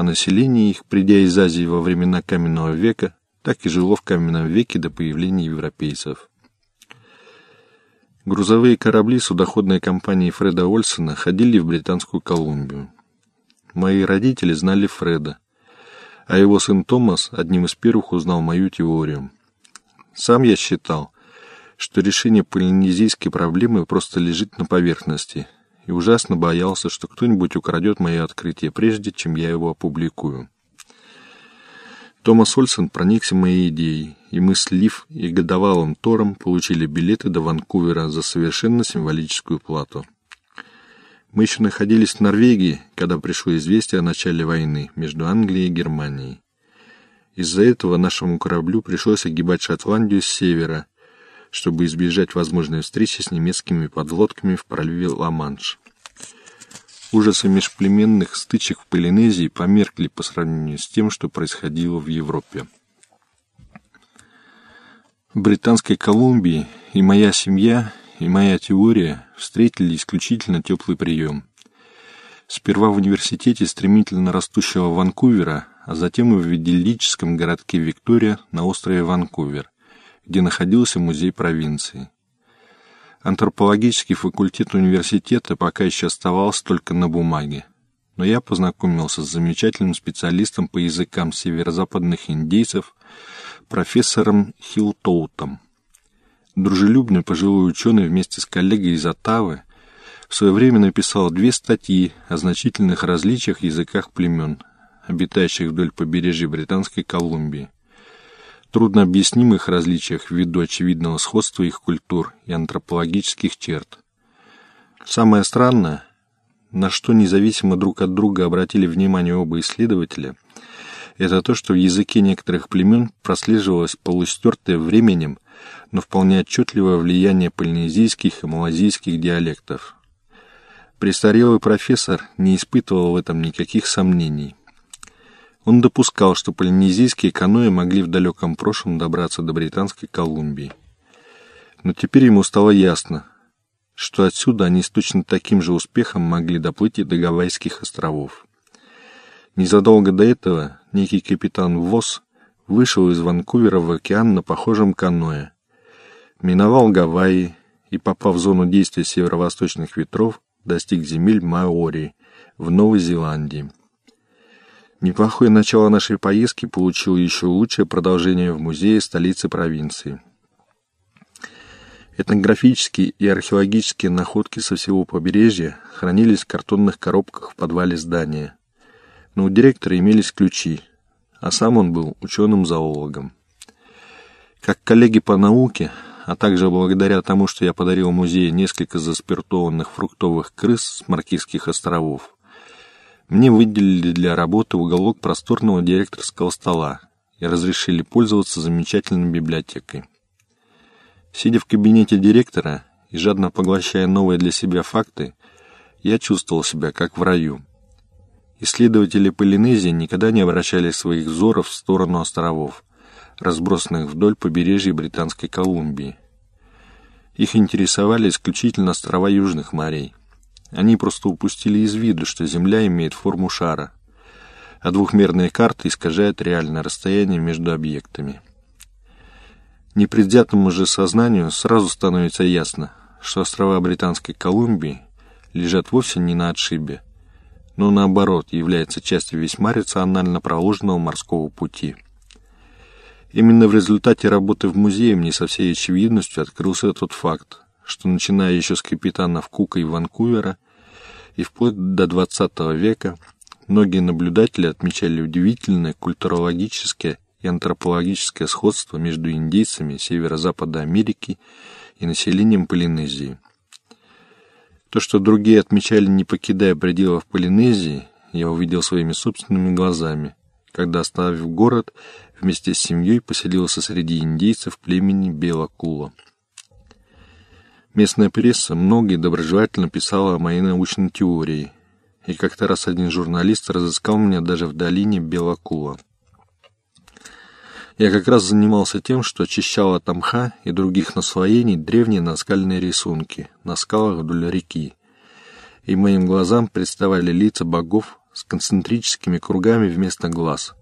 а население их, придя из Азии во времена каменного века, так и жило в каменном веке до появления европейцев. Грузовые корабли судоходной компании Фреда Ольсона ходили в Британскую Колумбию. Мои родители знали Фреда, а его сын Томас одним из первых узнал мою теорию. Сам я считал, что решение полинезийской проблемы просто лежит на поверхности, и ужасно боялся, что кто-нибудь украдет мое открытие, прежде чем я его опубликую. Томас Ольсон проникся моей идеей, и мы с Лив и годовалым Тором получили билеты до Ванкувера за совершенно символическую плату. Мы еще находились в Норвегии, когда пришло известие о начале войны между Англией и Германией. Из-за этого нашему кораблю пришлось огибать Шотландию с севера, чтобы избежать возможной встречи с немецкими подлодками в проливе Ла-Манш. Ужасы межплеменных стычек в Полинезии померкли по сравнению с тем, что происходило в Европе. В Британской Колумбии и моя семья, и моя теория встретили исключительно теплый прием. Сперва в университете стремительно растущего Ванкувера, а затем и в идиллическом городке Виктория на острове Ванкувер, где находился музей провинции. Антропологический факультет университета пока еще оставался только на бумаге. Но я познакомился с замечательным специалистом по языкам северо-западных индейцев, профессором Хилтоутом. Дружелюбный пожилой ученый вместе с коллегой из Оттавы в свое время написал две статьи о значительных различиях в языках племен, обитающих вдоль побережья Британской Колумбии трудно объяснимых различиях ввиду очевидного сходства их культур и антропологических черт. Самое странное, на что независимо друг от друга обратили внимание оба исследователя, это то, что в языке некоторых племен прослеживалось полустертое временем, но вполне отчетливое влияние полинезийских и малазийских диалектов. Престарелый профессор не испытывал в этом никаких сомнений. Он допускал, что полинезийские каноэ могли в далеком прошлом добраться до Британской Колумбии. Но теперь ему стало ясно, что отсюда они с точно таким же успехом могли доплыть и до Гавайских островов. Незадолго до этого некий капитан ВОЗ вышел из Ванкувера в океан на похожем каноэ, миновал Гавайи и, попав в зону действия северо-восточных ветров, достиг земель Маори в Новой Зеландии. Неплохое начало нашей поездки получило еще лучшее продолжение в музее столицы провинции. Этнографические и археологические находки со всего побережья хранились в картонных коробках в подвале здания. Но у директора имелись ключи, а сам он был ученым-зоологом. Как коллеги по науке, а также благодаря тому, что я подарил музею несколько заспиртованных фруктовых крыс с Маркизских островов, мне выделили для работы уголок просторного директорского стола и разрешили пользоваться замечательной библиотекой. Сидя в кабинете директора и жадно поглощая новые для себя факты, я чувствовал себя как в раю. Исследователи Полинезии никогда не обращали своих взоров в сторону островов, разбросанных вдоль побережья Британской Колумбии. Их интересовали исключительно острова Южных морей. Они просто упустили из виду, что Земля имеет форму шара, а двухмерные карты искажают реальное расстояние между объектами. Непредвзятому же сознанию сразу становится ясно, что острова Британской Колумбии лежат вовсе не на отшибе, но наоборот являются частью весьма рационально проложенного морского пути. Именно в результате работы в музее мне со всей очевидностью открылся тот факт, что начиная еще с капитанов Кука и Ванкувера и вплоть до XX века, многие наблюдатели отмечали удивительное культурологическое и антропологическое сходство между индейцами северо-запада Америки и населением Полинезии. То, что другие отмечали, не покидая пределов Полинезии, я увидел своими собственными глазами, когда, оставив город, вместе с семьей поселился среди индейцев племени Белокула. Местная пресса много и доброжелательно писала о моей научной теории, и как-то раз один журналист разыскал меня даже в долине Белокула. Я как раз занимался тем, что очищал от мха и других наслоений древние наскальные рисунки на скалах вдоль реки, и моим глазам представали лица богов, с концентрическими кругами вместо глаз.